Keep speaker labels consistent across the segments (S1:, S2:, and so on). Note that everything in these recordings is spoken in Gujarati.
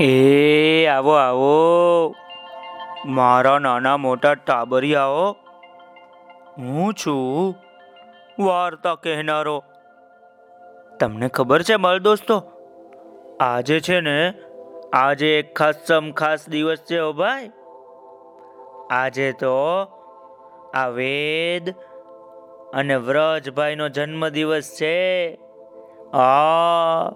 S1: એ, આવો આવો. મારા નાના મોટા ટાબરિયાઓ, હું છું વાર્તા કહેનારો. તમને ખબર છે મારા દોસ્તો? આજે છે ને, આજે એક ખાસમ ખાસ દિવસ છે ઓ ભાઈ. આજે તો આ વેદ અને વ્રજભાઈનો જન્મદિવસ છે. આ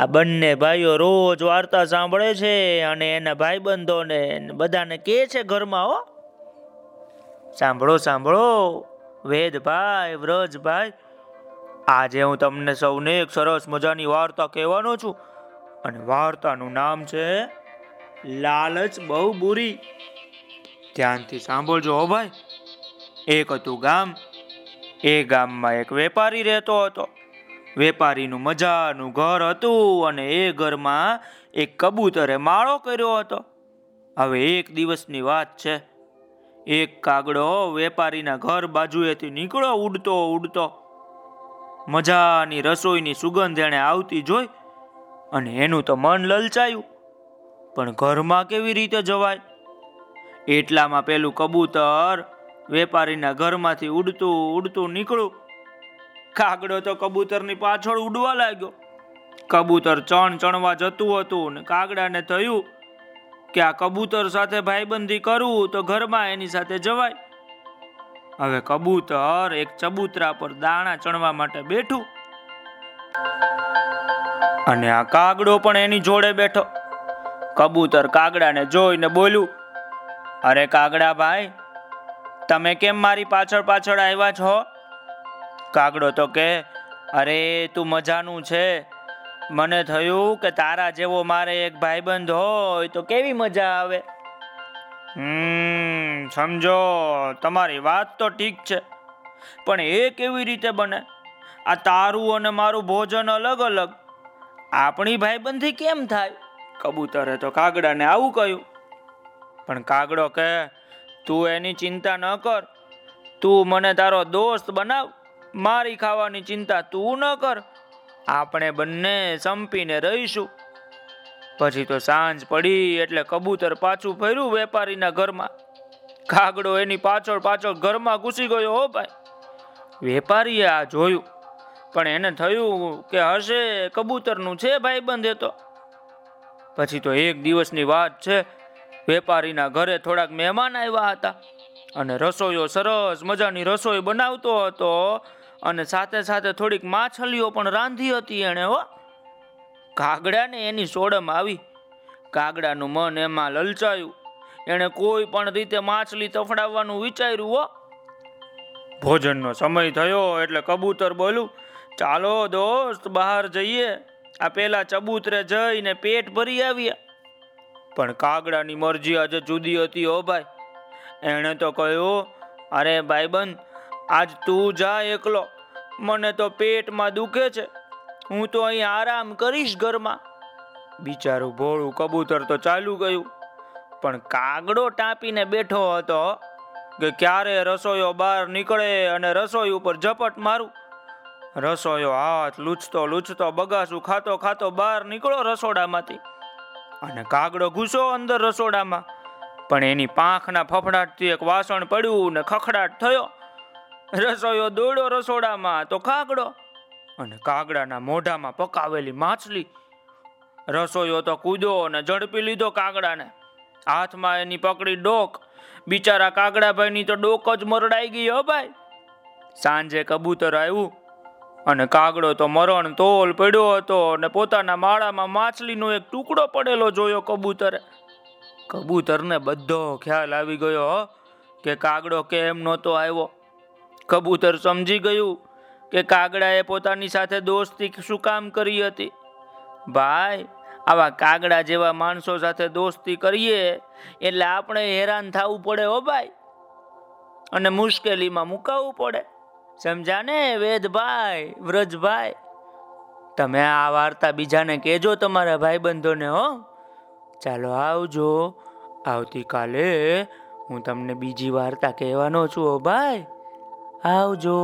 S1: આ બંને ભાઈઓ રોજ વાર્તા સાંભળે છે અને એના ભાઈબંધોને બધાને કહે છે ઘરમાં, હો. સાંભળો સાંભળો. વેદભાઈ વ્રજભાઈ આજે હું તમને સૌને એક સરસ મજાની વાર્તા કહેવાનો છું. અને વાર્તાનું નામ છે લાલચ બહુ બુરી. ધ્યાનથી સાંભળજો, હો ભાઈ. એક હતું ગામ, એ ગામમાં એક વેપારી રહેતો હતો. વેપારીનું મજાનું ઘર હતું અને એ ઘરમાં એક કબૂતરે માળો કર્યો હતો. હવે એક દિવસની વાત છે. એક કાગડો વેપારીના ઘર બાજુએથી નીકળ્યો ઉડતો ઉડતો. મજાની રસોઈની સુગંધ એણે આવતી જોઈ અને એનું તો મન લલચાયું. પણ ઘરમાં કેવી રીતે જવાય? એટલામાં પેલું કબૂતર વેપારીના ઘરમાંથી ઉડતું ઉડતું નીકળ્યું. કાગડો તો કબૂતરની પાછળ ઉડવા લાગ્યો. કબૂતર ચણ ચણવા જતું હતું ને કાગડાને થયું કે આ કબૂતર સાથે ભાઈબંધી કરવું તો ઘરમાં એની સાથે જવાય. હવે કબૂતર એક ચબૂતરા પર દાણા ચણવા માટે બેઠું. અને આ કાગડો પણ એની જોડે બેઠો. કબૂતર કાગડાને જોઈને બોલ્યું, અરે કાગડા ભાઈ, તમે કેમ મારી પાછળ પાછળ આવ્યા છો? કાગડો તો કે, અરે, તું મજાનું છે. મને થયું કે તારા જેવો મારે એક ભાઈબંધ હોય તો કેવી મજા આવે? હમ, સમજો, તમારી વાત તો ઠીક છે, પણ એ કેવી રીતે બને? આ તારું અને મારું ભોજન અલગ અલગ. આપણી ભાઈબંધી કેમ થાય? કબૂતરે તો કાગડાને આવું કહ્યું. પણ કાગડો કે, તું એની ચિંતા ન કર. તું મને તારો દોસ્ત બનાવ. મારી ખાવાની ચિંતા તું ન કર. આપણે બંને સંપીને રહીશું. પછી તો સાંજ પડી એટલે કબૂતર પાછું ફર્યું વેપારીના ઘરમાં. કાગડો એની પાછળ પાછળ ઘરમાં ઘૂસી ગયો હો ભાઈ. વેપારીએ આ જોયું. પણ એને થયું કે હશે, કબૂતરનું છે ભાઈબંધ એ તો. પછી તો એક દિવસની વાત છે. વેપારીના ઘરે થોડાક મહેમાન આવ્યા હતા. અને રસોઈયો સરસ મજાની રસોઈ બનાવતો હતો. અને સાથે સાથે થોડીક માછલીઓ પણ રાંધી હતી એણે, હો. કાગડાને એની સોડમ આવી. કાગડાનું મન એમાં લલચાયું. એણે કોઈ પણ રીતે માછલી તફડાવવાનું વિચાર્યું, હો. ભોજનનો સમય થયો એટલે કબૂતર બોલું ચાલો દોસ્ત, બહાર જઈએ. આ પેલા ચબૂતરે જઈને પેટ ભરી આવ્યા પણ કાગડાની મરજી આજે જુદી હતી, હો ભાઈ. એણે તો કહ્યું, અરે ભાઈબંધ આજ તું જા એકલો. મને તો પેટમાં દુખે છે. હું તો અહીં આરામ કરીશ ઘરમાં. બિચારું ભોળું કબૂતર તો ચાલુ ગયું. પણ કાગડો ટાંપીને બેઠો હતો કે ક્યારે રસોઈયો બહાર નીકળે અને રસોઈ ઉપર ઝપટ મારું. રસોઈયો હાથ લૂછતો લૂછતો બગાસું ખાતો ખાતો બહાર નીકળો રસોડામાંથી. અને કાગડો ઘૂસો અંદર રસોડામાં. પણ એની પાંખના ફફડાટથી એક વાસણ પડ્યું ને ખખડાટ થયો. રસોઈયો દોડો રસોડામાં તો કાગડો અને કાગડાના મોઢામાં પકાવેલી માછલી. રસોઈયો તો કૂદો અને ઝડપી લીધો કાગડાને. હાથમાં એની પકડી ડોક. બિચારા કાગડાભાઈની તો ડોક જ મરડાઈ ગઈ હો ભાઈ. સાંજે કબૂતર આવ્યું અને કાગડો તો મરણ તોલ પડ્યો હતો અને પોતાના માળામાં માછલીનો એક ટુકડો પડેલો જોયો કબૂતરે. કબૂતરને બધો ખ્યાલ આવી ગયો કે કાગડો કેમ નહોતો આવ્યો. કબૂતર સમજી ગયું કે કાગડાએ પોતાની સાથે દોસ્તી શું કામ કરી હતી? ભાઈ, આવા કાગડા જેવા માણસો સાથે દોસ્તી કરીએ એટલે આપણે હેરાન થવું પડે હો ભાઈ. અને મુશ્કેલીમાં મુકાવવું પડે. સમજાને, વેદભાઈ, વ્રજભાઈ? તમે આ વાર્તા બીજાને કહેજો તમારા ભાઈબંધોને, હો. ચાલો આવજો. આવતીકાલે હું તમને બીજી વાર્તા કહેવાનો છું, હો ભાઈ. આવજો